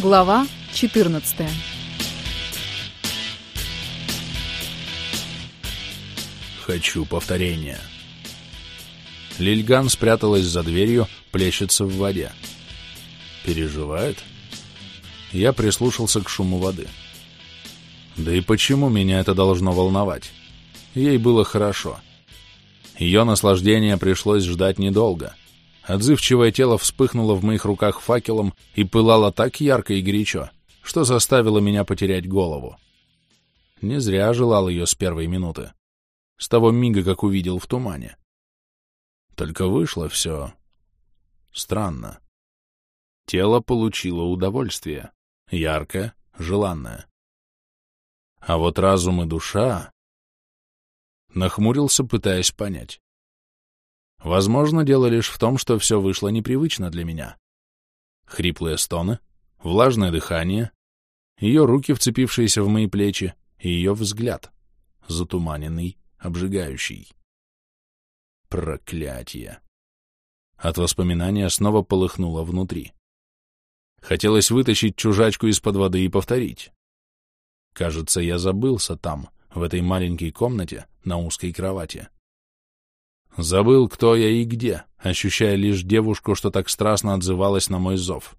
Глава 14 Хочу повторения. Лильган спряталась за дверью, плещется в воде. Переживает? Я прислушался к шуму воды. Да и почему меня это должно волновать? Ей было хорошо. Ее наслаждение пришлось ждать недолго. Отзывчивое тело вспыхнуло в моих руках факелом и пылало так ярко и горячо, что заставило меня потерять голову. Не зря желал ее с первой минуты. С того мига, как увидел в тумане. Только вышло все странно. Тело получило удовольствие, яркое, желанное. А вот разум и душа... Нахмурился, пытаясь понять. Возможно, дело лишь в том, что все вышло непривычно для меня. Хриплые стоны, влажное дыхание, ее руки, вцепившиеся в мои плечи, и ее взгляд, затуманенный, обжигающий. Проклятие! От воспоминания снова полыхнуло внутри. Хотелось вытащить чужачку из-под воды и повторить. Кажется, я забылся там, в этой маленькой комнате, на узкой кровати. Забыл, кто я и где, ощущая лишь девушку, что так страстно отзывалась на мой зов.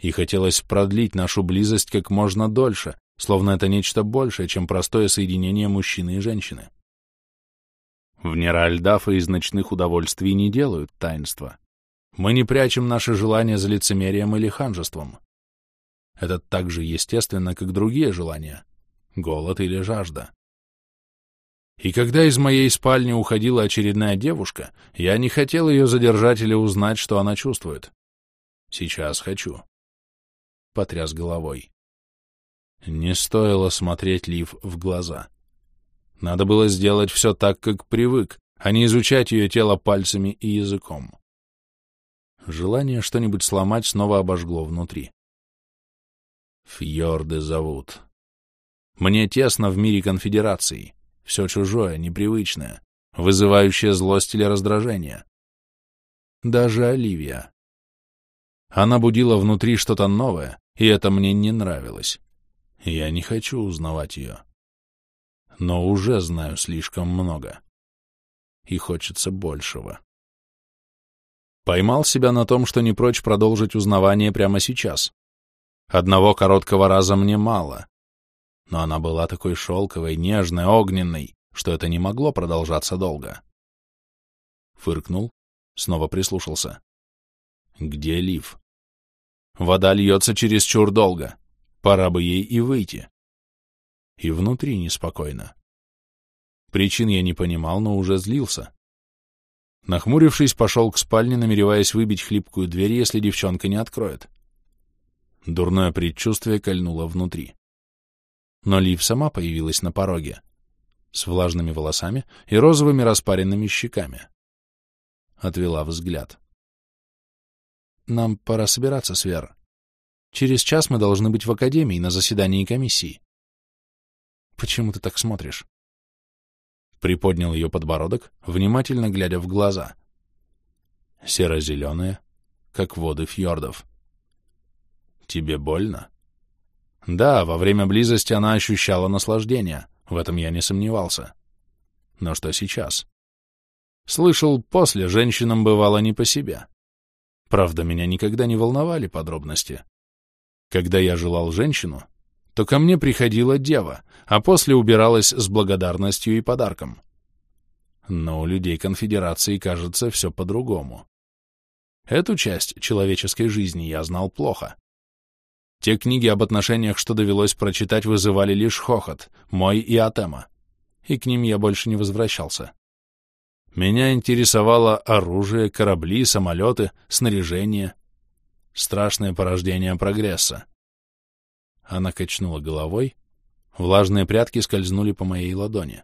И хотелось продлить нашу близость как можно дольше, словно это нечто большее, чем простое соединение мужчины и женщины. В Неральдафа из ночных удовольствий не делают таинства. Мы не прячем наши желания за лицемерием или ханжеством. Это так же естественно, как другие желания — голод или жажда. И когда из моей спальни уходила очередная девушка, я не хотел ее задержать или узнать, что она чувствует. Сейчас хочу. Потряс головой. Не стоило смотреть Лив в глаза. Надо было сделать все так, как привык, а не изучать ее тело пальцами и языком. Желание что-нибудь сломать снова обожгло внутри. Фьорды зовут. Мне тесно в мире конфедерации все чужое, непривычное, вызывающее злость или раздражение. Даже Оливия. Она будила внутри что-то новое, и это мне не нравилось. Я не хочу узнавать ее. Но уже знаю слишком много. И хочется большего. Поймал себя на том, что не прочь продолжить узнавание прямо сейчас. Одного короткого раза мне мало, но она была такой шелковой, нежной, огненной, что это не могло продолжаться долго. Фыркнул, снова прислушался. Где Лив? Вода льется чересчур долго. Пора бы ей и выйти. И внутри неспокойно. Причин я не понимал, но уже злился. Нахмурившись, пошел к спальне, намереваясь выбить хлипкую дверь, если девчонка не откроет. Дурное предчувствие кольнуло внутри но Лив сама появилась на пороге, с влажными волосами и розовыми распаренными щеками. Отвела взгляд. «Нам пора собираться, Свер. Через час мы должны быть в академии на заседании комиссии». «Почему ты так смотришь?» Приподнял ее подбородок, внимательно глядя в глаза. Серо-зеленые, как воды фьордов. «Тебе больно?» Да, во время близости она ощущала наслаждение, в этом я не сомневался. Но что сейчас? Слышал, после женщинам бывало не по себе. Правда, меня никогда не волновали подробности. Когда я желал женщину, то ко мне приходила дева, а после убиралась с благодарностью и подарком. Но у людей конфедерации, кажется, все по-другому. Эту часть человеческой жизни я знал плохо. Те книги об отношениях, что довелось прочитать, вызывали лишь хохот, мой и Атема. И к ним я больше не возвращался. Меня интересовало оружие, корабли, самолеты, снаряжение. Страшное порождение прогресса. Она качнула головой, влажные прятки скользнули по моей ладони.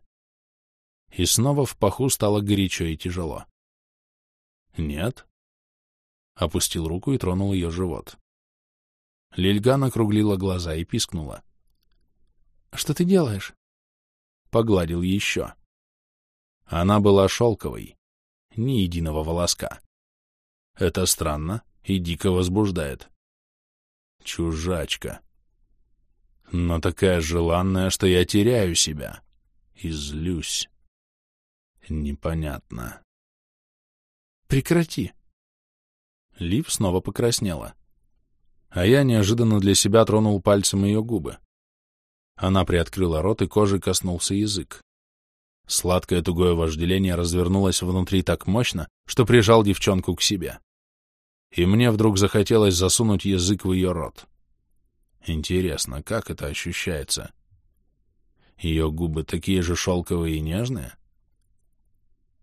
И снова в паху стало горячо и тяжело. «Нет?» Опустил руку и тронул ее живот. Лильган округлила глаза и пискнула. — Что ты делаешь? Погладил еще. Она была шелковой, ни единого волоска. Это странно и дико возбуждает. Чужачка. Но такая желанная, что я теряю себя. И злюсь. Непонятно. Прекрати. Лив снова покраснела. А я неожиданно для себя тронул пальцем ее губы. Она приоткрыла рот, и кожи коснулся язык. Сладкое тугое вожделение развернулось внутри так мощно, что прижал девчонку к себе. И мне вдруг захотелось засунуть язык в ее рот. Интересно, как это ощущается? Ее губы такие же шелковые и нежные?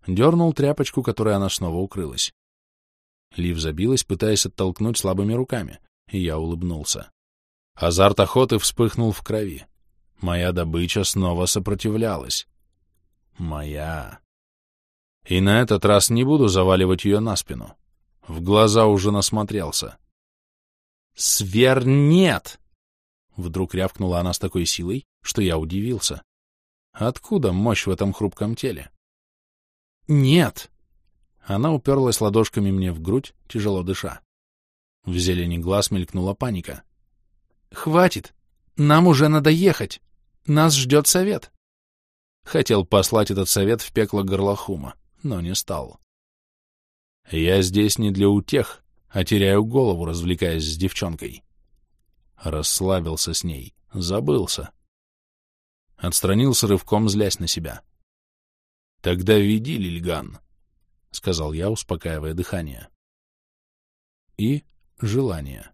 Дернул тряпочку, которой она снова укрылась. Лив забилась, пытаясь оттолкнуть слабыми руками, я улыбнулся. Азарт охоты вспыхнул в крови. Моя добыча снова сопротивлялась. Моя. И на этот раз не буду заваливать ее на спину. В глаза уже насмотрелся. «Свер нет!» Вдруг рявкнула она с такой силой, что я удивился. Откуда мощь в этом хрупком теле? «Нет!» Она уперлась ладошками мне в грудь, тяжело дыша. В зелени глаз мелькнула паника. «Хватит! Нам уже надо ехать! Нас ждет совет!» Хотел послать этот совет в пекло горлохума, но не стал. Я здесь не для утех, а теряю голову, развлекаясь с девчонкой. Расслабился с ней, забылся. Отстранился рывком, злясь на себя. «Тогда веди, Лильган», — сказал я, успокаивая дыхание. И желание.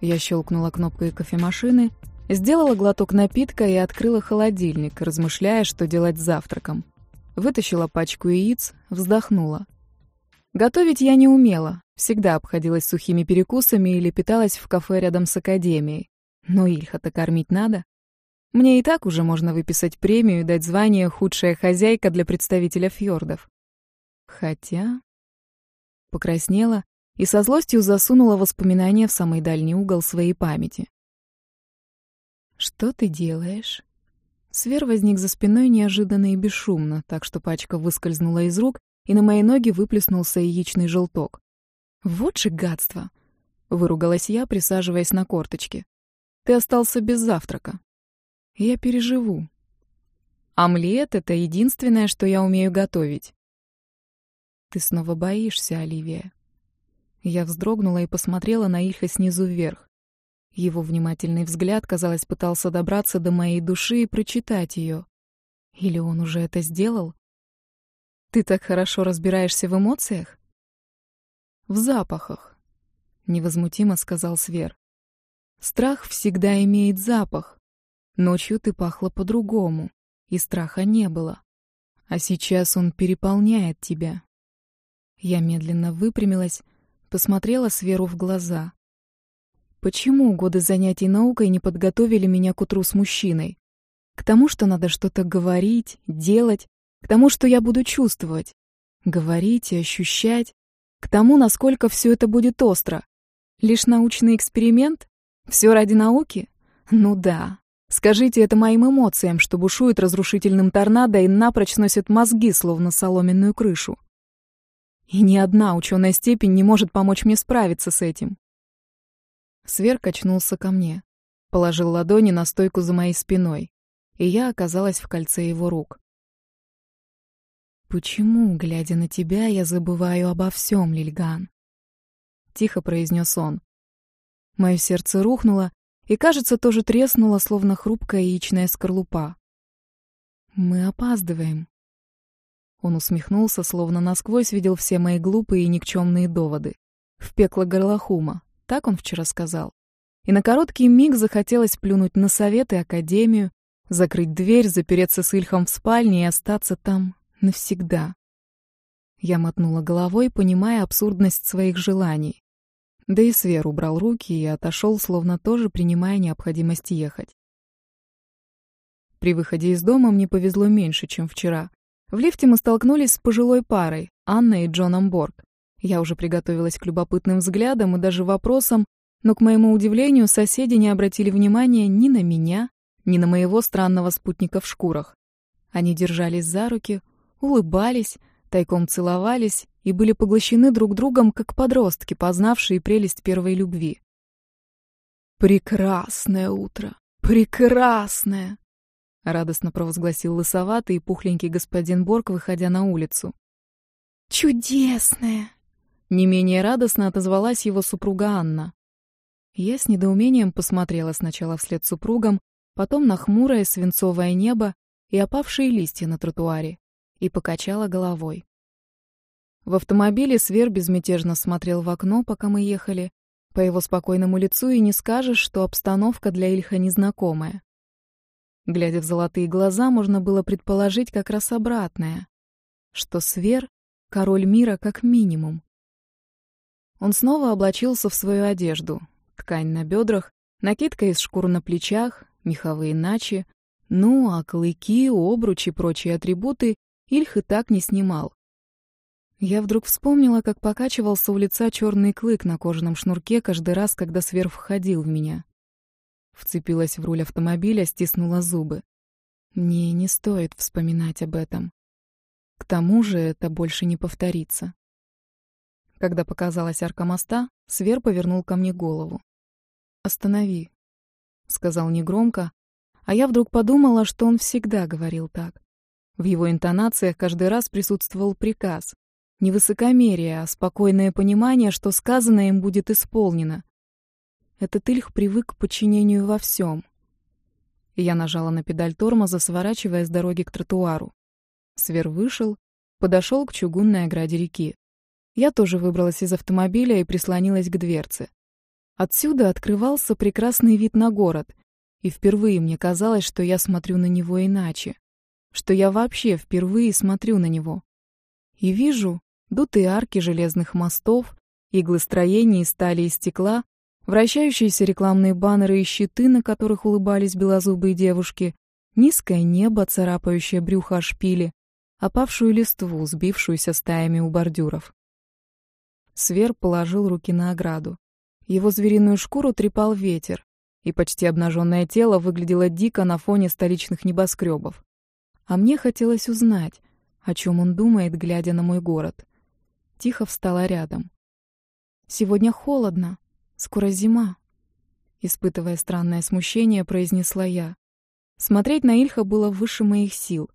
Я щелкнула кнопкой кофемашины, сделала глоток напитка и открыла холодильник, размышляя, что делать с завтраком. Вытащила пачку яиц, вздохнула. Готовить я не умела, всегда обходилась сухими перекусами или питалась в кафе рядом с академией. Но Ильха-то кормить надо. Мне и так уже можно выписать премию и дать звание «худшая хозяйка» для представителя фьордов. Хотя... Покраснела и со злостью засунула воспоминания в самый дальний угол своей памяти. «Что ты делаешь?» Свер возник за спиной неожиданно и бесшумно, так что пачка выскользнула из рук, и на мои ноги выплеснулся яичный желток. «Вот же гадство!» — выругалась я, присаживаясь на корточки. «Ты остался без завтрака. Я переживу. Омлет — это единственное, что я умею готовить». «Ты снова боишься, Оливия?» Я вздрогнула и посмотрела на Ильха снизу вверх. Его внимательный взгляд, казалось, пытался добраться до моей души и прочитать ее. Или он уже это сделал? «Ты так хорошо разбираешься в эмоциях?» «В запахах», — невозмутимо сказал Свер. «Страх всегда имеет запах. Ночью ты пахла по-другому, и страха не было. А сейчас он переполняет тебя». Я медленно выпрямилась, посмотрела Сверу в глаза. Почему годы занятий наукой не подготовили меня к утру с мужчиной? К тому, что надо что-то говорить, делать, к тому, что я буду чувствовать. Говорить и ощущать, к тому, насколько все это будет остро. Лишь научный эксперимент? Все ради науки? Ну да. Скажите это моим эмоциям, что бушует разрушительным торнадо и напрочь сносит мозги, словно соломенную крышу. И ни одна ученая степень не может помочь мне справиться с этим. Свер качнулся ко мне, положил ладони на стойку за моей спиной, и я оказалась в кольце его рук. «Почему, глядя на тебя, я забываю обо всем, Лильган?» Тихо произнес он. Мое сердце рухнуло, и, кажется, тоже треснуло, словно хрупкая яичная скорлупа. «Мы опаздываем», он усмехнулся, словно насквозь видел все мои глупые и никчемные доводы. В пекло горлохума, так он вчера сказал. И на короткий миг захотелось плюнуть на совет и академию, закрыть дверь, запереться с Ильхом в спальне и остаться там навсегда. Я мотнула головой, понимая абсурдность своих желаний. Да и Свер убрал руки и отошел, словно тоже принимая необходимость ехать. При выходе из дома мне повезло меньше, чем вчера. В лифте мы столкнулись с пожилой парой, Анной и Джоном Борг. Я уже приготовилась к любопытным взглядам и даже вопросам, но, к моему удивлению, соседи не обратили внимания ни на меня, ни на моего странного спутника в шкурах. Они держались за руки, улыбались, тайком целовались и были поглощены друг другом, как подростки, познавшие прелесть первой любви. «Прекрасное утро! Прекрасное!» — радостно провозгласил лысоватый и пухленький господин Борг, выходя на улицу. «Чудесное!» — не менее радостно отозвалась его супруга Анна. Я с недоумением посмотрела сначала вслед супругам, потом на хмурое свинцовое небо и опавшие листья на тротуаре, и покачала головой. В автомобиле Свер безмятежно смотрел в окно, пока мы ехали. По его спокойному лицу и не скажешь, что обстановка для Ильха незнакомая. Глядя в золотые глаза, можно было предположить как раз обратное, что Свер — король мира как минимум. Он снова облачился в свою одежду, ткань на бедрах, накидка из шкур на плечах, меховые начи, ну, а клыки, обруч и прочие атрибуты Ильх и так не снимал. Я вдруг вспомнила, как покачивался у лица черный клык на кожаном шнурке каждый раз, когда сверх входил в меня. Вцепилась в руль автомобиля, стиснула зубы. Мне не стоит вспоминать об этом. К тому же это больше не повторится. Когда показалась арка моста, Свер повернул ко мне голову. «Останови», — сказал негромко, а я вдруг подумала, что он всегда говорил так. В его интонациях каждый раз присутствовал приказ. Не высокомерие, а спокойное понимание, что сказанное им будет исполнено. Этот Ильх привык к подчинению во всем. Я нажала на педаль тормоза, сворачивая с дороги к тротуару. Свер вышел, подошел к чугунной ограде реки. Я тоже выбралась из автомобиля и прислонилась к дверце. Отсюда открывался прекрасный вид на город, и впервые мне казалось, что я смотрю на него иначе, что я вообще впервые смотрю на него. И вижу дутые арки железных мостов, иглы строений из стали и стекла, вращающиеся рекламные баннеры и щиты, на которых улыбались белозубые девушки, низкое небо, царапающее брюхо о шпили, опавшую листву, сбившуюся стаями у бордюров. Свер положил руки на ограду. Его звериную шкуру трепал ветер, и почти обнаженное тело выглядело дико на фоне столичных небоскребов. А мне хотелось узнать, о чем он думает, глядя на мой город. Тихо встала рядом. «Сегодня холодно, скоро зима», — испытывая странное смущение, произнесла я. Смотреть на Ильха было выше моих сил.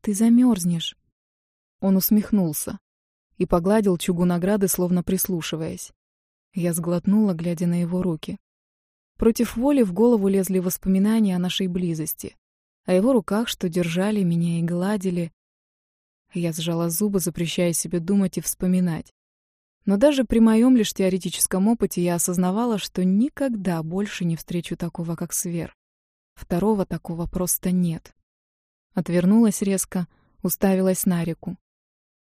«Ты замерзнешь». Он усмехнулся и погладил чугун ограды, словно прислушиваясь. Я сглотнула, глядя на его руки. Против воли в голову лезли воспоминания о нашей близости, о его руках, что держали меня и гладили. Я сжала зубы, запрещая себе думать и вспоминать. Но даже при моем лишь теоретическом опыте я осознавала, что никогда больше не встречу такого, как Свер. Второго такого просто нет. Отвернулась резко, уставилась на реку.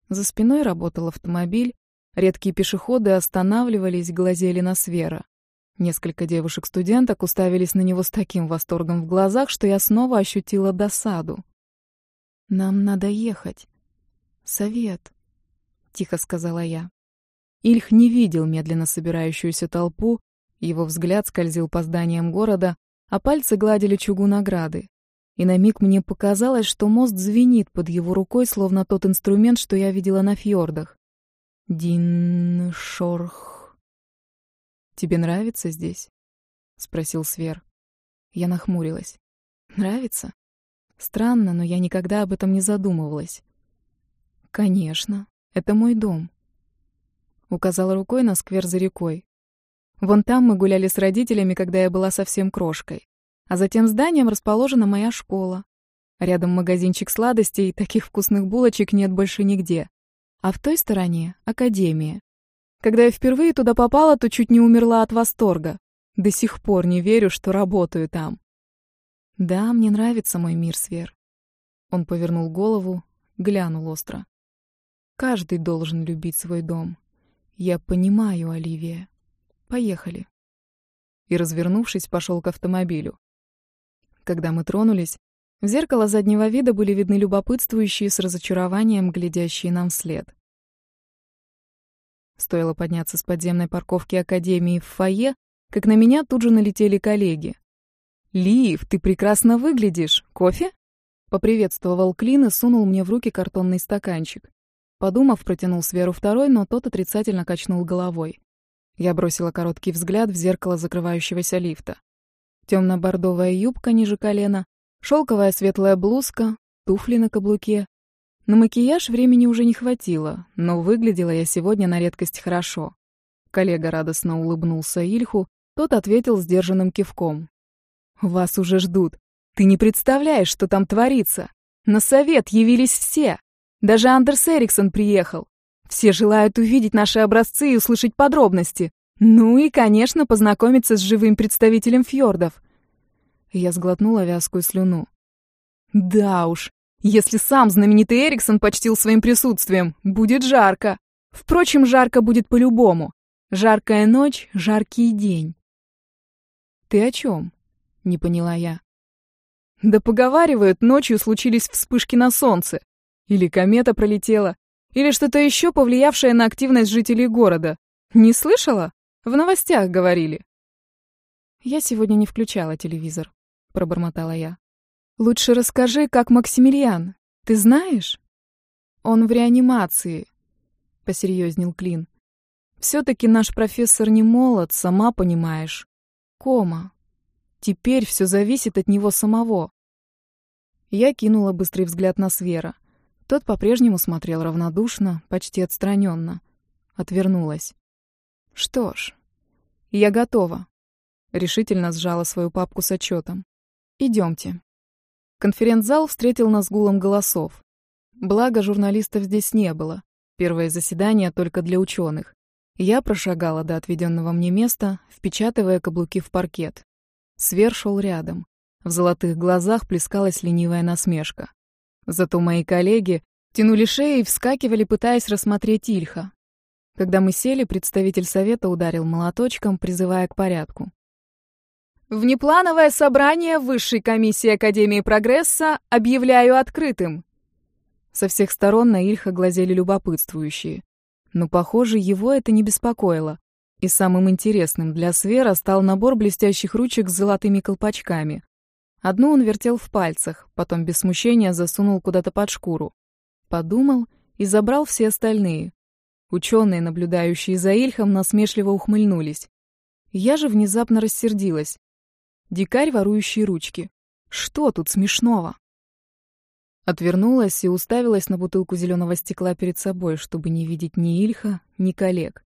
За спиной работал автомобиль, Редкие пешеходы останавливались, глазели на Свера. Несколько девушек-студенток уставились на него с таким восторгом в глазах, что я снова ощутила досаду. «Нам надо ехать. Совет», — тихо сказала я. Ильх не видел медленно собирающуюся толпу, его взгляд скользил по зданиям города, а пальцы гладили чугун ограды. И на миг мне показалось, что мост звенит под его рукой, словно тот инструмент, что я видела на фьордах. Дин Шорх. Тебе нравится здесь? спросил Свер. Я нахмурилась. Нравится? Странно, но я никогда об этом не задумывалась. Конечно, это мой дом. Указала рукой на сквер за рекой. Вон там мы гуляли с родителями, когда я была совсем крошкой. А за тем зданием расположена моя школа. Рядом магазинчик сладостей, таких вкусных булочек нет больше нигде. А в той стороне — академия. Когда я впервые туда попала, то чуть не умерла от восторга. До сих пор не верю, что работаю там. Да, мне нравится мой мир, Свер. Он повернул голову, глянул остро. Каждый должен любить свой дом. Я понимаю, Оливия. Поехали. И, развернувшись, пошел к автомобилю. Когда мы тронулись, в зеркало заднего вида были видны любопытствующие с разочарованием, глядящие нам вслед. Стоило подняться с подземной парковки Академии в фойе, как на меня тут же налетели коллеги. Лив, ты прекрасно выглядишь. Кофе?» Поприветствовал Клин и сунул мне в руки картонный стаканчик. Подумав, протянул Сверу второй, но тот отрицательно качнул головой. Я бросила короткий взгляд в зеркало закрывающегося лифта. Темно-бордовая юбка ниже колена, шелковая светлая блузка, туфли на каблуке. На макияж времени уже не хватило, но выглядела я сегодня на редкость хорошо. Коллега радостно улыбнулся Ильху, тот ответил сдержанным кивком. «Вас уже ждут. Ты не представляешь, что там творится. На совет явились все. Даже Андерс Эриксон приехал. Все желают увидеть наши образцы и услышать подробности. Ну и, конечно, познакомиться с живым представителем фьордов. Я сглотнула вязкую слюну. Да уж, если сам знаменитый Эриксон почтил своим присутствием, будет жарко. Впрочем, жарко будет по-любому. Жаркая ночь, жаркий день. Ты о чем? Не поняла я. Да поговаривают, ночью случились вспышки на солнце. Или комета пролетела, или что-то еще повлиявшее на активность жителей города. Не слышала? В новостях говорили. Я сегодня не включала телевизор, пробормотала я. Лучше расскажи, как Максимилиан. Ты знаешь? Он в реанимации, посерьезнел Клин. Все-таки наш профессор не молод, сама понимаешь. Кома. Теперь все зависит от него самого. Я кинула быстрый взгляд на Свера. Тот по-прежнему смотрел равнодушно, почти отстраненно. Отвернулась. Что ж, я готова. Решительно сжала свою папку с отчетом. Идемте. Конференц-зал встретил нас гулом голосов. Благо, журналистов здесь не было. Первое заседание только для ученых. Я прошагала до отведенного мне места, впечатывая каблуки в паркет. Свер шел рядом. В золотых глазах плескалась ленивая насмешка. Зато мои коллеги тянули шеи и вскакивали, пытаясь рассмотреть Ильха. Когда мы сели, представитель совета ударил молоточком, призывая к порядку. «Внеплановое собрание Высшей комиссии Академии Прогресса объявляю открытым!» Со всех сторон на Ильха глазели любопытствующие. Но, похоже, его это не беспокоило. И самым интересным для Свера стал набор блестящих ручек с золотыми колпачками. Одну он вертел в пальцах, потом без смущения засунул куда-то под шкуру. Подумал и забрал все остальные. Ученые, наблюдающие за Ильхом, насмешливо ухмыльнулись. Я же внезапно рассердилась. Дикарь, ворующий ручки. Что тут смешного? Отвернулась и уставилась на бутылку зеленого стекла перед собой, чтобы не видеть ни Ильха, ни коллег.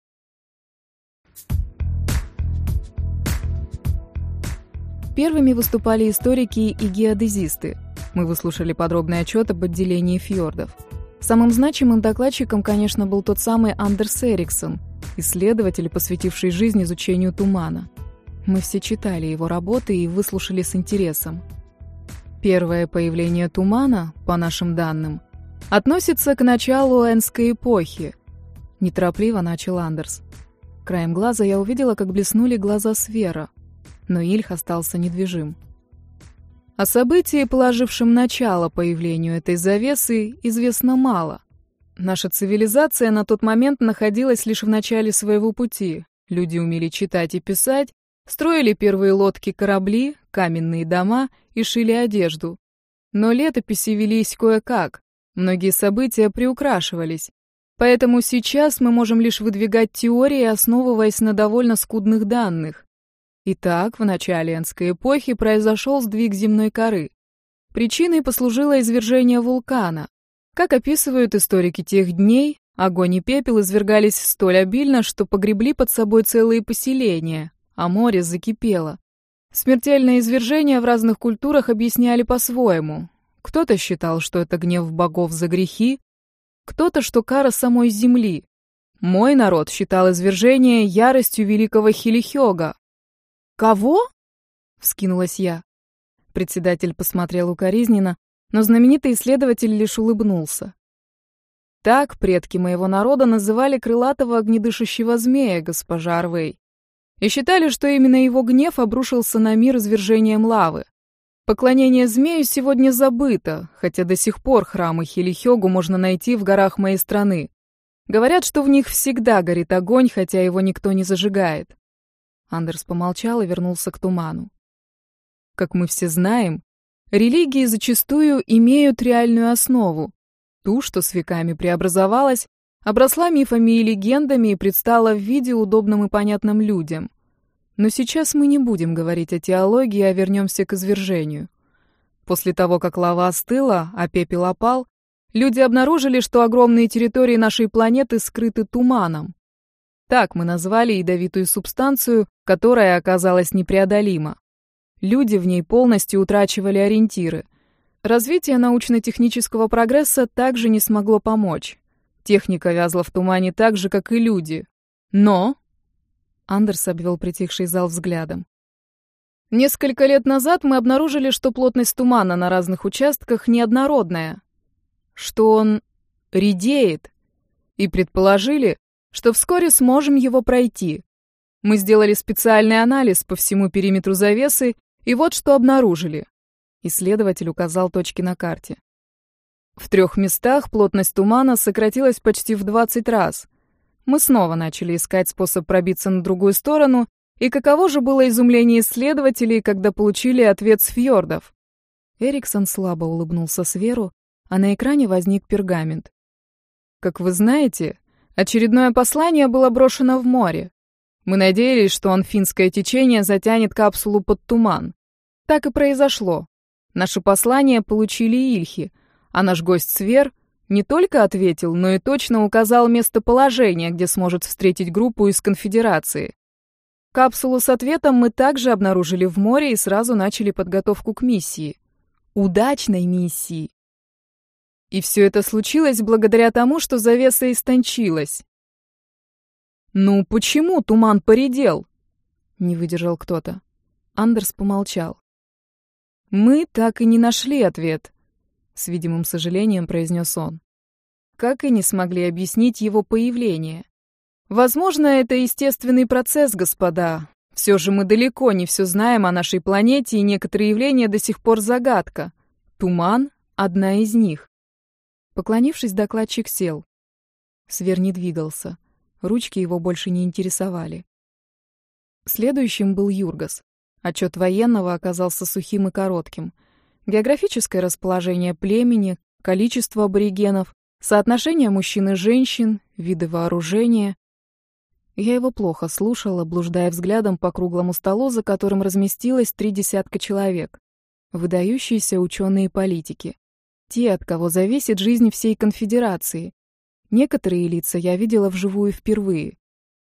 Первыми выступали историки и геодезисты. Мы выслушали подробный отчет об отделении фьордов. Самым значимым докладчиком, конечно, был тот самый Андерс Эриксон, исследователь, посвятивший жизнь изучению тумана. Мы все читали его работы и выслушали с интересом. Первое появление тумана, по нашим данным, относится к началу Энской эпохи. Неторопливо начал Андерс. Краем глаза я увидела, как блеснули глаза Свера — но Ильх остался недвижим. О событии, положившем начало появлению этой завесы, известно мало. Наша цивилизация на тот момент находилась лишь в начале своего пути. Люди умели читать и писать, строили первые лодки-корабли, каменные дома и шили одежду. Но летописи велись кое-как, многие события приукрашивались. Поэтому сейчас мы можем лишь выдвигать теории, основываясь на довольно скудных данных. Итак, в начале Энской эпохи произошел сдвиг земной коры. Причиной послужило извержение вулкана. Как описывают историки тех дней, огонь и пепел извергались столь обильно, что погребли под собой целые поселения, а море закипело. Смертельное извержение в разных культурах объясняли по-своему. Кто-то считал, что это гнев богов за грехи, кто-то, что кара самой земли. Мой народ считал извержение яростью великого Хилихёга, «Кого?» — вскинулась я. Председатель посмотрел укоризненно, но знаменитый исследователь лишь улыбнулся. Так предки моего народа называли крылатого огнедышащего змея, госпожа Арвей, и считали, что именно его гнев обрушился на мир извержением лавы. Поклонение змею сегодня забыто, хотя до сих пор храмы Хилихёгу можно найти в горах моей страны. Говорят, что в них всегда горит огонь, хотя его никто не зажигает. Андерс помолчал и вернулся к туману. Как мы все знаем, религии зачастую имеют реальную основу, ту, что с веками преобразовалась, обросла мифами и легендами и предстала в виде удобным и понятным людям. Но сейчас мы не будем говорить о теологии, а вернемся к извержению. После того, как лава остыла, а пепел опал, люди обнаружили, что огромные территории нашей планеты скрыты туманом. Так мы назвали ядовитую субстанцию, которая оказалась непреодолима. Люди в ней полностью утрачивали ориентиры. Развитие научно-технического прогресса также не смогло помочь. Техника вязла в тумане так же, как и люди. Но... Андерс обвел притихший зал взглядом. Несколько лет назад мы обнаружили, что плотность тумана на разных участках неоднородная, что он редеет, и предположили, что вскоре сможем его пройти. Мы сделали специальный анализ по всему периметру завесы, и вот что обнаружили. Исследователь указал точки на карте. В трех местах плотность тумана сократилась почти в 20 раз. Мы снова начали искать способ пробиться на другую сторону, и каково же было изумление исследователей, когда получили ответ с фьордов. Эриксон слабо улыбнулся Сверу, а на экране возник пергамент. Как вы знаете, очередное послание было брошено в море. Мы надеялись, что анфинское течение затянет капсулу под туман. Так и произошло. Наше послание получили Ильхи, а наш гость Свер не только ответил, но и точно указал местоположение, где сможет встретить группу из конфедерации. Капсулу с ответом мы также обнаружили в море и сразу начали подготовку к миссии. Удачной миссии. И все это случилось благодаря тому, что завеса истончилась. «Ну, почему туман поредел?» — не выдержал кто-то. Андерс помолчал. «Мы так и не нашли ответ», — с видимым сожалением произнес он. Как и не смогли объяснить его появление. Возможно, это естественный процесс, господа. Все же мы далеко не все знаем о нашей планете, и некоторые явления до сих пор загадка. Туман — одна из них. Поклонившись, докладчик сел. Свер не двигался. Ручки его больше не интересовали. Следующим был Юргас. Отчет военного оказался сухим и коротким. Географическое расположение племени, количество аборигенов, соотношение мужчин и женщин, виды вооружения. Я его плохо слушала, блуждая взглядом по круглому столу, за которым разместилось три десятка человек. Выдающиеся ученые и политики. Те, от кого зависит жизнь всей конфедерации. Некоторые лица я видела вживую впервые.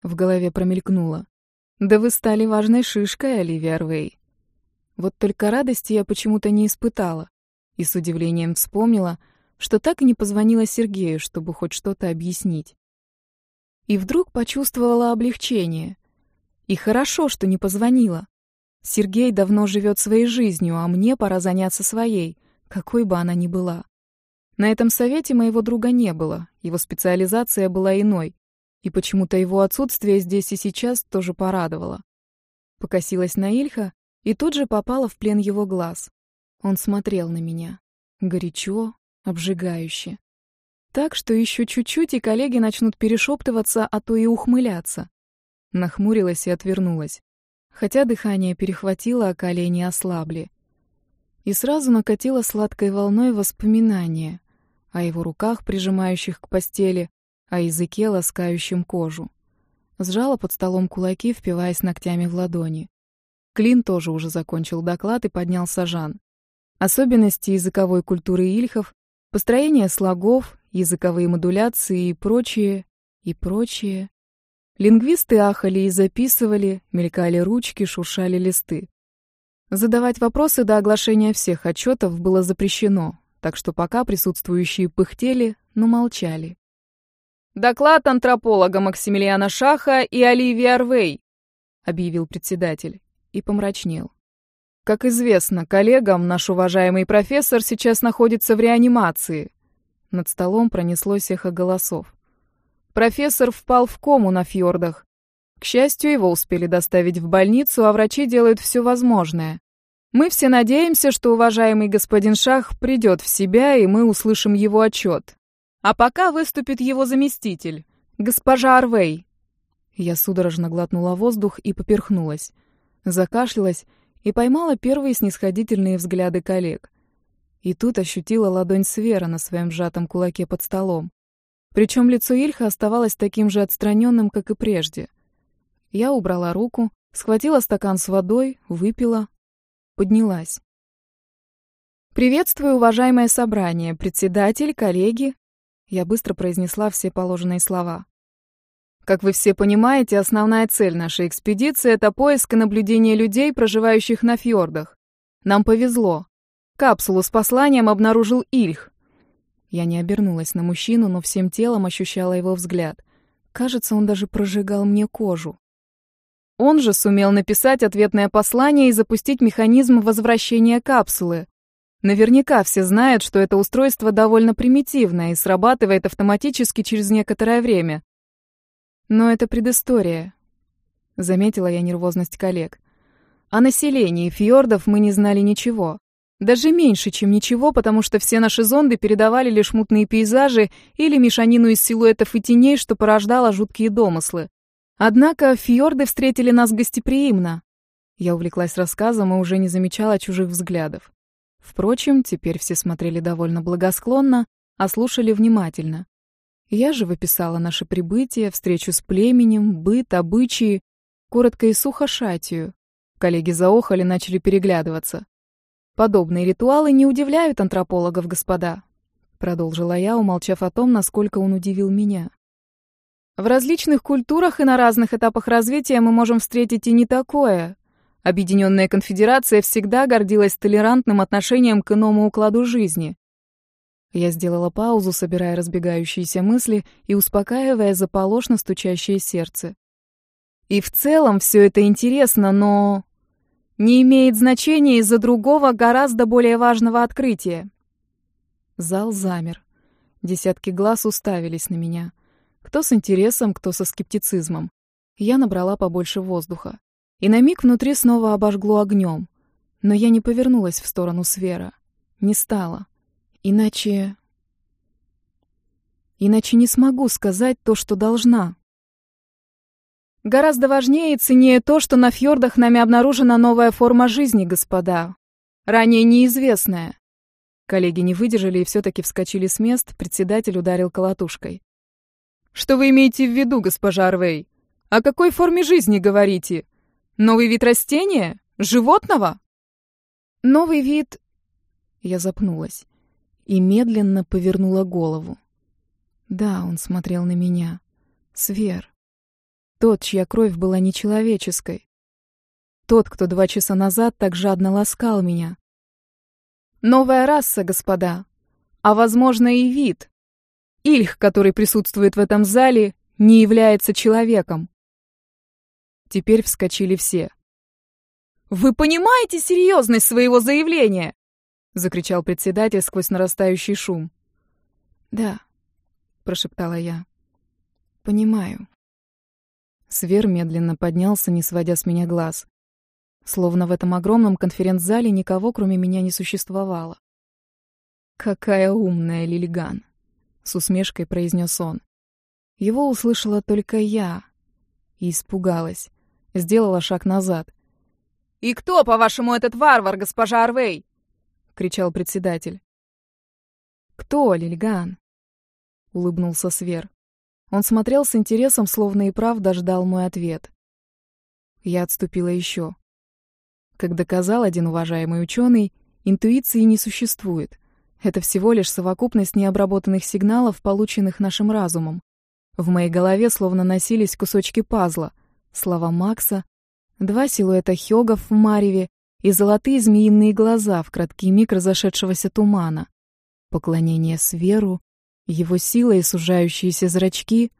В голове промелькнуло. Да вы стали важной шишкой, Оливия Арвей. Вот только радости я почему-то не испытала. И с удивлением вспомнила, что так и не позвонила Сергею, чтобы хоть что-то объяснить. И вдруг почувствовала облегчение. И хорошо, что не позвонила. Сергей давно живет своей жизнью, а мне пора заняться своей, какой бы она ни была. На этом совете моего друга не было, его специализация была иной. И почему-то его отсутствие здесь и сейчас тоже порадовало. Покосилась на Ильха и тут же попала в плен его глаз. Он смотрел на меня. Горячо, обжигающе. Так что еще чуть-чуть, и коллеги начнут перешептываться, а то и ухмыляться. Нахмурилась и отвернулась. Хотя дыхание перехватило, а колени ослабли. И сразу накатило сладкой волной воспоминания о его руках, прижимающих к постели, о языке, ласкающем кожу. Сжала под столом кулаки, впиваясь ногтями в ладони. Клин тоже уже закончил доклад и поднял сажан. Особенности языковой культуры ильхов, построение слогов, языковые модуляции и прочее, и прочее. Лингвисты ахали и записывали, мелькали ручки, шуршали листы. Задавать вопросы до оглашения всех отчетов было запрещено, так что пока присутствующие пыхтели, но молчали. «Доклад антрополога Максимилиана Шаха и Оливии Арвей», — объявил председатель и помрачнел. «Как известно коллегам, наш уважаемый профессор сейчас находится в реанимации». Над столом пронеслось эхо голосов. Профессор впал в кому на фьордах. К счастью, его успели доставить в больницу, а врачи делают все возможное. Мы все надеемся, что уважаемый господин Шах придет в себя, и мы услышим его отчет. А пока выступит его заместитель, госпожа Арвей. Я судорожно глотнула воздух и поперхнулась. Закашлялась и поймала первые снисходительные взгляды коллег. И тут ощутила ладонь Свера на своем сжатом кулаке под столом. Причем лицо Ильха оставалось таким же отстраненным, как и прежде. Я убрала руку, схватила стакан с водой, выпила, поднялась. «Приветствую, уважаемое собрание, председатель, коллеги!» Я быстро произнесла все положенные слова. Как вы все понимаете, основная цель нашей экспедиции — это поиск и наблюдение людей, проживающих на фьордах. Нам повезло. Капсулу с посланием обнаружил Ильх. Я не обернулась на мужчину, но всем телом ощущала его взгляд. Кажется, он даже прожигал мне кожу. Он же сумел написать ответное послание и запустить механизм возвращения капсулы. Наверняка все знают, что это устройство довольно примитивное и срабатывает автоматически через некоторое время. Но это предыстория. Заметила я нервозность коллег. О населении фьордов мы не знали ничего. Даже меньше, чем ничего, потому что все наши зонды передавали лишь мутные пейзажи или мешанину из силуэтов и теней, что порождало жуткие домыслы. Однако фьорды встретили нас гостеприимно. Я увлеклась рассказом и уже не замечала чужих взглядов. Впрочем, теперь все смотрели довольно благосклонно, а слушали внимательно. Я же выписала наше прибытие, встречу с племенем, быт, обычаи, коротко и сухо шатию. Коллеги заохали, начали переглядываться. Подобные ритуалы не удивляют антропологов, господа, продолжила я, умолчав о том, насколько он удивил меня. В различных культурах и на разных этапах развития мы можем встретить и не такое. Объединенная конфедерация всегда гордилась толерантным отношением к иному укладу жизни. Я сделала паузу, собирая разбегающиеся мысли и успокаивая заполошно стучащее сердце. И в целом все это интересно, но не имеет значения из-за другого, гораздо более важного открытия. Зал замер. Десятки глаз уставились на меня. Кто с интересом, кто со скептицизмом. Я набрала побольше воздуха. И на миг внутри снова обожгло огнем. Но я не повернулась в сторону Свера. Не стала. Иначе... Иначе не смогу сказать то, что должна. Гораздо важнее и ценнее то, что на фьордах нами обнаружена новая форма жизни, господа. Ранее неизвестная. Коллеги не выдержали и все-таки вскочили с мест, председатель ударил колотушкой. «Что вы имеете в виду, госпожа Арвей? О какой форме жизни говорите? Новый вид растения? Животного?» «Новый вид...» Я запнулась и медленно повернула голову. Да, он смотрел на меня. Свер. Тот, чья кровь была нечеловеческой. Тот, кто два часа назад так жадно ласкал меня. Новая раса, господа. А, возможно, и вид. Ильх, который присутствует в этом зале, не является человеком. Теперь вскочили все. «Вы понимаете серьезность своего заявления?» — закричал председатель сквозь нарастающий шум. «Да», — прошептала я. «Понимаю». Свер медленно поднялся, не сводя с меня глаз. Словно в этом огромном конференц-зале никого, кроме меня, не существовало. «Какая умная Лилиган!» — с усмешкой произнес он. Его услышала только я и испугалась. Сделала шаг назад. «И кто, по-вашему, этот варвар, госпожа Арвей?» — кричал председатель. «Кто, Лильган?» — улыбнулся Свер. Он смотрел с интересом, словно и правда ждал мой ответ. Я отступила еще. Как доказал один уважаемый ученый, интуиции не существует. Это всего лишь совокупность необработанных сигналов, полученных нашим разумом. В моей голове словно носились кусочки пазла. Слова Макса, два силуэта Хёгов в Мареве и золотые змеиные глаза в краткий миг разошедшегося тумана. Поклонение Сверу, его сила и сужающиеся зрачки,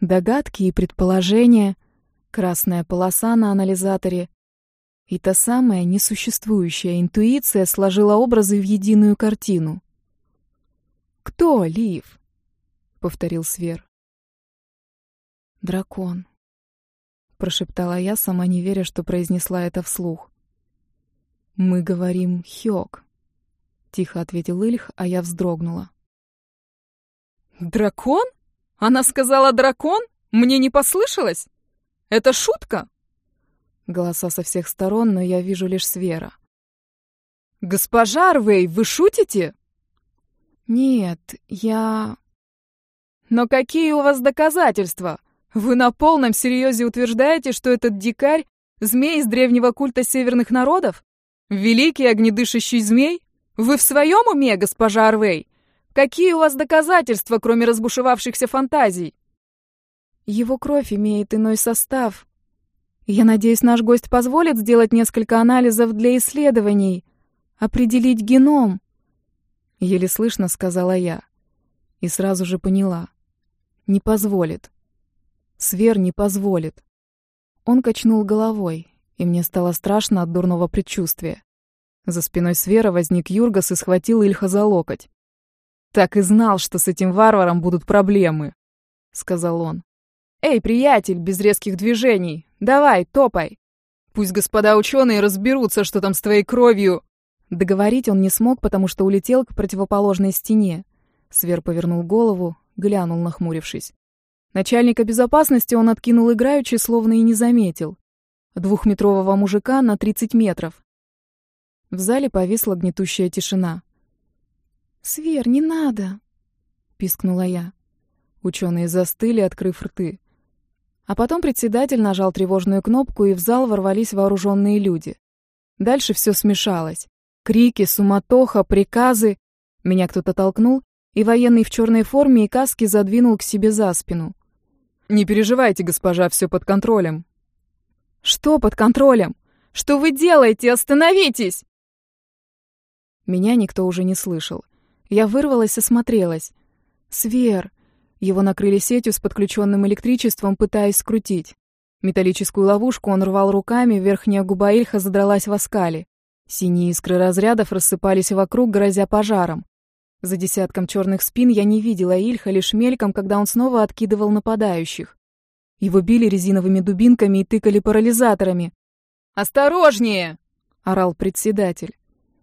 догадки и предположения, красная полоса на анализаторе и та самая несуществующая интуиция сложила образы в единую картину. «Кто, Лив?» — повторил Свер. «Дракон», — прошептала я, сама не веря, что произнесла это вслух. «Мы говорим Хёк», — тихо ответил Ильх, а я вздрогнула. «Дракон? Она сказала дракон? Мне не послышалось? Это шутка?» Голоса со всех сторон, но я вижу лишь Свера. «Госпожа Арвей, вы шутите?» «Нет, я...» «Но какие у вас доказательства? Вы на полном серьезе утверждаете, что этот дикарь — змей из древнего культа северных народов? Великий огнедышащий змей? Вы в своем уме, госпожа Арвей? Какие у вас доказательства, кроме разбушевавшихся фантазий?» Его кровь имеет иной состав. Я надеюсь, наш гость позволит сделать несколько анализов для исследований, определить геном. Еле слышно сказала я. И сразу же поняла. Не позволит. Свер не позволит. Он качнул головой, и мне стало страшно от дурного предчувствия. За спиной Свера возник Юргас и схватил Ильха за локоть. «Так и знал, что с этим варваром будут проблемы», — сказал он. «Эй, приятель, без резких движений, давай, топай. Пусть господа ученые разберутся, что там с твоей кровью». Договорить он не смог, потому что улетел к противоположной стене. Свер повернул голову, глянул, нахмурившись. Начальника безопасности он откинул играючи, словно и не заметил. Двухметрового мужика на 30 метров. В зале повисла гнетущая тишина. «Свер, не надо!» — пискнула я. Ученые застыли, открыв рты. А потом председатель нажал тревожную кнопку, и в зал ворвались вооруженные люди. Дальше все смешалось. Крики, суматоха, приказы. Меня кто-то толкнул, и военный в черной форме и каске задвинул к себе за спину. «Не переживайте, госпожа, все под контролем». «Что под контролем? Что вы делаете? Остановитесь!» Меня никто уже не слышал. Я вырвалась и смотрелась. «Свер!» Его накрыли сетью с подключенным электричеством, пытаясь скрутить. Металлическую ловушку он рвал руками, верхняя губа Ильха задралась в оскале. Синие искры разрядов рассыпались вокруг, грозя пожаром. За десятком черных спин я не видела Ильха лишь мельком, когда он снова откидывал нападающих. Его били резиновыми дубинками и тыкали парализаторами. «Осторожнее!» — орал председатель.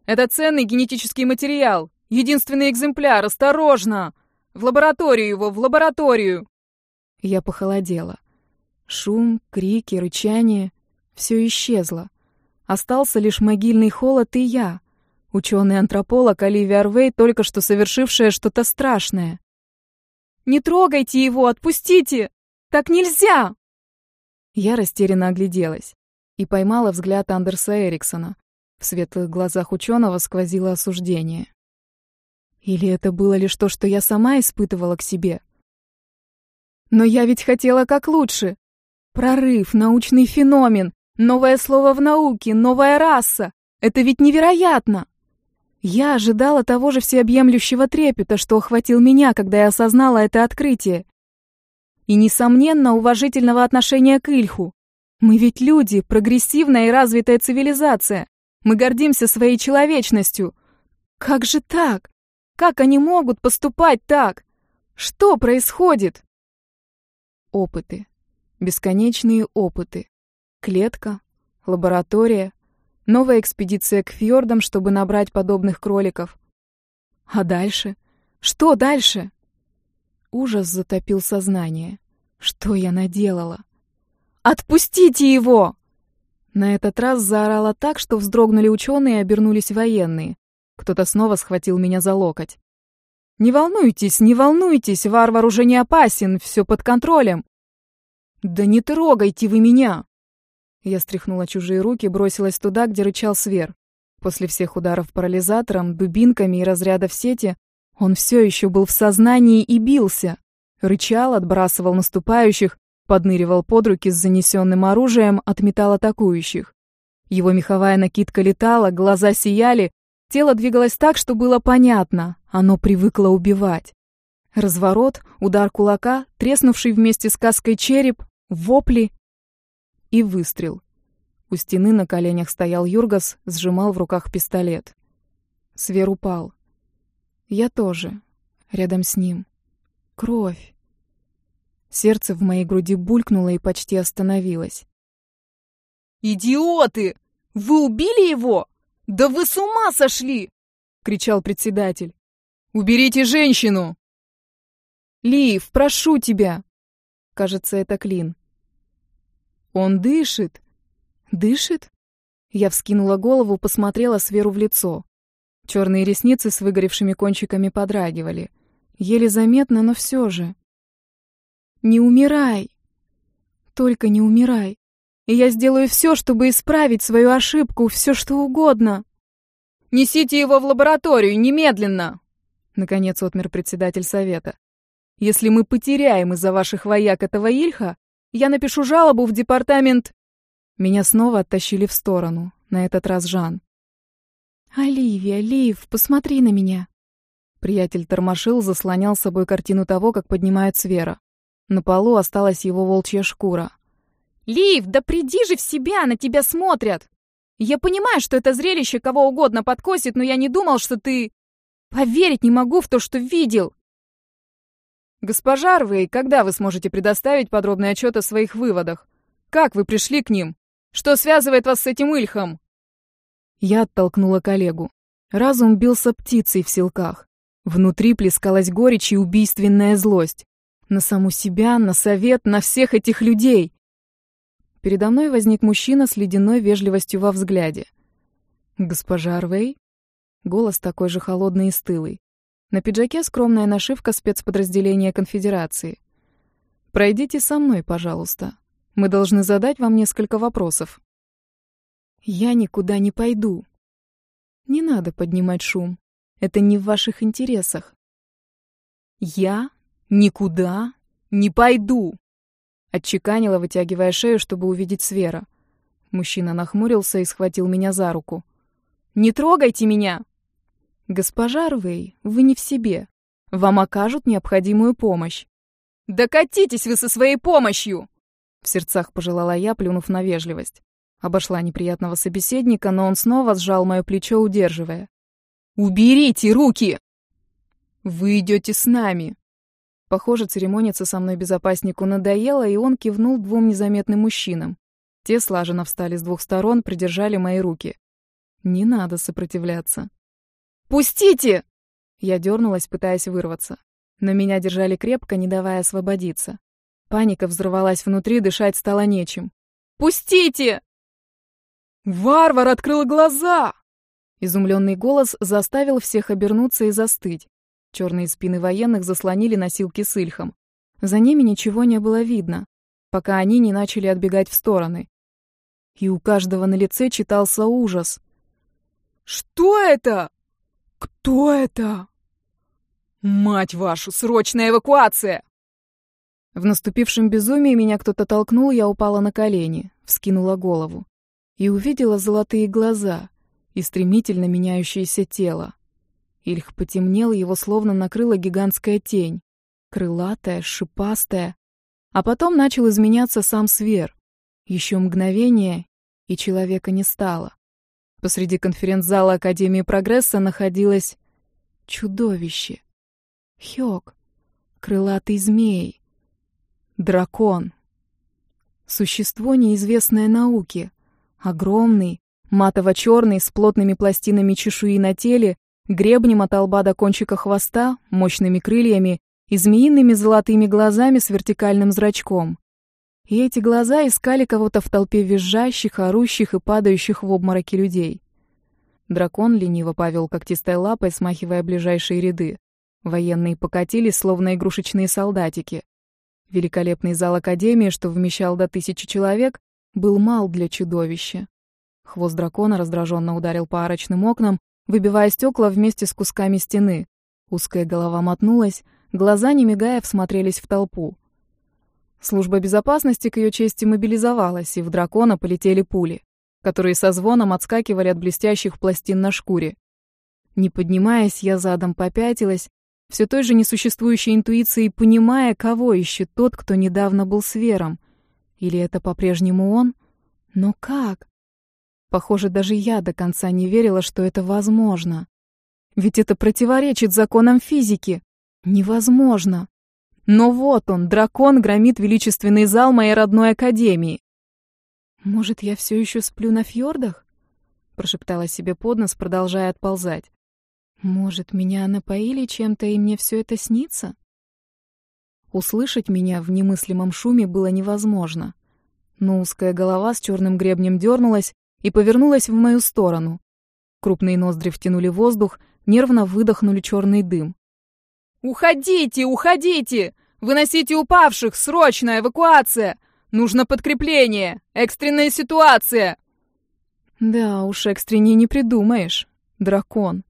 «Это ценный генетический материал! Единственный экземпляр! Осторожно! В лабораторию его, в лабораторию!» Я похолодела. Шум, крики, рычание — все исчезло. Остался лишь могильный холод и я — Ученый-антрополог Оливия Арвей, только что совершившая что-то страшное. «Не трогайте его! Отпустите! Так нельзя!» Я растерянно огляделась и поймала взгляд Андерса Эриксона. В светлых глазах ученого сквозило осуждение. Или это было лишь то, что я сама испытывала к себе? Но я ведь хотела как лучше. Прорыв, научный феномен, новое слово в науке, новая раса. Это ведь невероятно! Я ожидала того же всеобъемлющего трепета, что охватил меня, когда я осознала это открытие. И, несомненно, уважительного отношения к Ильху. Мы ведь люди, прогрессивная и развитая цивилизация. Мы гордимся своей человечностью. Как же так? Как они могут поступать так? Что происходит? Опыты. Бесконечные опыты. Клетка, лаборатория, Новая экспедиция к фьордам, чтобы набрать подобных кроликов. А дальше? Что дальше? Ужас затопил сознание. Что я наделала? «Отпустите его!» На этот раз заорала так, что вздрогнули ученые и обернулись военные. Кто-то снова схватил меня за локоть. «Не волнуйтесь, не волнуйтесь, варвар уже не опасен, все под контролем». «Да не трогайте вы меня!» Я стряхнула чужие руки, бросилась туда, где рычал Свер. После всех ударов парализатором, дубинками и разрядов сети он все еще был в сознании и бился. Рычал, отбрасывал наступающих, подныривал под руки с занесенным оружием, отметал атакующих. Его меховая накидка летала, глаза сияли, тело двигалось так, что было понятно, оно привыкло убивать. Разворот, удар кулака, треснувший вместе с каской череп, вопли и выстрел. У стены на коленях стоял Юргас, сжимал в руках пистолет. Свер упал. Я тоже. Рядом с ним. Кровь. Сердце в моей груди булькнуло и почти остановилось. «Идиоты! Вы убили его? Да вы с ума сошли!» — кричал председатель. «Уберите женщину!» «Лив, прошу тебя!» Кажется, это Клин. Он дышит. Дышит? Я вскинула голову, посмотрела Сверу в лицо. Черные ресницы с выгоревшими кончиками подрагивали. Еле заметно, но все же. «Не умирай! Только не умирай! И я сделаю все, чтобы исправить свою ошибку, все что угодно!» «Несите его в лабораторию, немедленно!» Наконец отмер председатель совета. «Если мы потеряем из-за ваших вояк этого Ильха, я напишу жалобу в департамент...» Меня снова оттащили в сторону, на этот раз Жан. «Оливия, Лив, посмотри на меня!» Приятель тормошил, заслонял собой картину того, как поднимают Свера. На полу осталась его волчья шкура. «Лив, да приди же в себя, на тебя смотрят! Я понимаю, что это зрелище кого угодно подкосит, но я не думал, что ты... Поверить не могу в то, что видел!» «Госпожа Рвей, когда вы сможете предоставить подробный отчет о своих выводах? Как вы пришли к ним? Что связывает вас с этим Ильхом?» Я оттолкнула коллегу. Разум бился птицей в селках. Внутри плескалась горечь и убийственная злость. На саму себя, на совет, на всех этих людей. Передо мной возник мужчина с ледяной вежливостью во взгляде. «Госпожа Арвей?» Голос такой же холодный и стылый. На пиджаке скромная нашивка спецподразделения конфедерации. «Пройдите со мной, пожалуйста. Мы должны задать вам несколько вопросов». Я никуда не пойду. Не надо поднимать шум. Это не в ваших интересах. Я никуда не пойду. Отчеканила, вытягивая шею, чтобы увидеть Свера. Мужчина нахмурился и схватил меня за руку. «Не трогайте меня!» «Госпожа Рвей, вы не в себе. Вам окажут необходимую помощь». «Докатитесь вы со своей помощью!» В сердцах пожелала я, плюнув на вежливость. Обошла неприятного собеседника, но он снова сжал мое плечо, удерживая. «Уберите руки!» «Вы идете с нами!» Похоже, церемониться со мной безопаснику надоело, и он кивнул двум незаметным мужчинам. Те слаженно встали с двух сторон, придержали мои руки. Не надо сопротивляться. «Пустите!» Я дернулась, пытаясь вырваться. Но меня держали крепко, не давая освободиться. Паника взрывалась внутри, дышать стало нечем. «Пустите!» «Варвар открыл глаза!» Изумленный голос заставил всех обернуться и застыть. Черные спины военных заслонили носилки с Ильхом. За ними ничего не было видно, пока они не начали отбегать в стороны. И у каждого на лице читался ужас. «Что это? Кто это?» «Мать вашу, срочная эвакуация!» В наступившем безумии меня кто-то толкнул, я упала на колени, вскинула голову и увидела золотые глаза и стремительно меняющееся тело. Ильх потемнел, его словно накрыла гигантская тень, крылатая, шипастая. А потом начал изменяться сам Свер. Еще мгновение, и человека не стало. Посреди конференц-зала Академии Прогресса находилось чудовище. Хёк, крылатый змей, дракон. Существо, неизвестное науке, Огромный, матово-черный, с плотными пластинами чешуи на теле, гребнем от лба до кончика хвоста, мощными крыльями и змеиными золотыми глазами с вертикальным зрачком. И эти глаза искали кого-то в толпе визжащих, орущих и падающих в обмороке людей. Дракон лениво повел когтистой лапой, смахивая ближайшие ряды. Военные покатились, словно игрушечные солдатики. Великолепный зал Академии, что вмещал до тысячи человек, был мал для чудовища. Хвост дракона раздраженно ударил по арочным окнам, выбивая стекла вместе с кусками стены. Узкая голова мотнулась, глаза, не мигая, всмотрелись в толпу. Служба безопасности к ее чести мобилизовалась, и в дракона полетели пули, которые со звоном отскакивали от блестящих пластин на шкуре. Не поднимаясь, я задом попятилась, все той же несуществующей интуицией понимая, кого ищет тот, кто недавно был с Вером, или это по-прежнему он? Но как? Похоже, даже я до конца не верила, что это возможно. Ведь это противоречит законам физики. Невозможно. Но вот он, дракон, громит величественный зал моей родной академии. «Может, я все еще сплю на фьордах?» Прошептала себе под нос, продолжая отползать. «Может, меня напоили чем-то, и мне все это снится?» Услышать меня в немыслимом шуме было невозможно. но узкая голова с черным гребнем дернулась и повернулась в мою сторону. Крупные ноздри втянули воздух, нервно выдохнули черный дым. «Уходите, уходите! Выносите упавших! Срочная эвакуация! Нужно подкрепление! Экстренная ситуация!» Да уж, экстреннее не придумаешь. Дракон.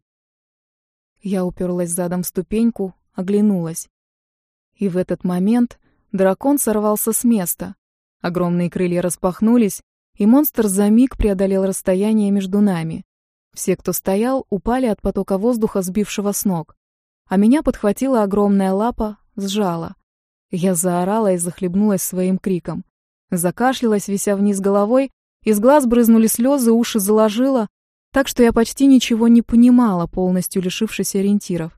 Я уперлась задом в ступеньку, оглянулась. И в этот момент дракон сорвался с места. Огромные крылья распахнулись, и монстр за миг преодолел расстояние между нами. Все, кто стоял, упали от потока воздуха, сбившего с ног. А меня подхватила огромная лапа, сжала. Я заорала и захлебнулась своим криком. Закашлялась, вися вниз головой, из глаз брызнули слезы, уши заложило, так что я почти ничего не понимала, полностью лишившись ориентиров.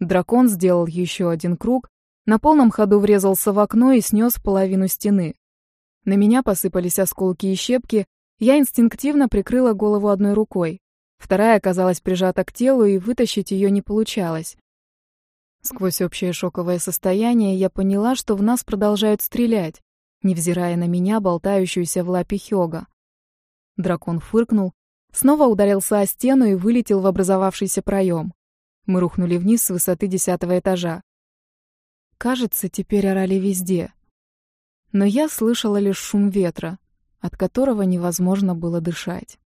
Дракон сделал еще один круг, на полном ходу врезался в окно и снес половину стены. На меня посыпались осколки и щепки, я инстинктивно прикрыла голову одной рукой. Вторая оказалась прижата к телу, и вытащить ее не получалось. Сквозь общее шоковое состояние я поняла, что в нас продолжают стрелять, невзирая на меня, болтающуюся в лапе Хёга. Дракон фыркнул, снова ударился о стену и вылетел в образовавшийся проем. Мы рухнули вниз с высоты десятого этажа. Кажется, теперь орали везде. Но я слышала лишь шум ветра, от которого невозможно было дышать.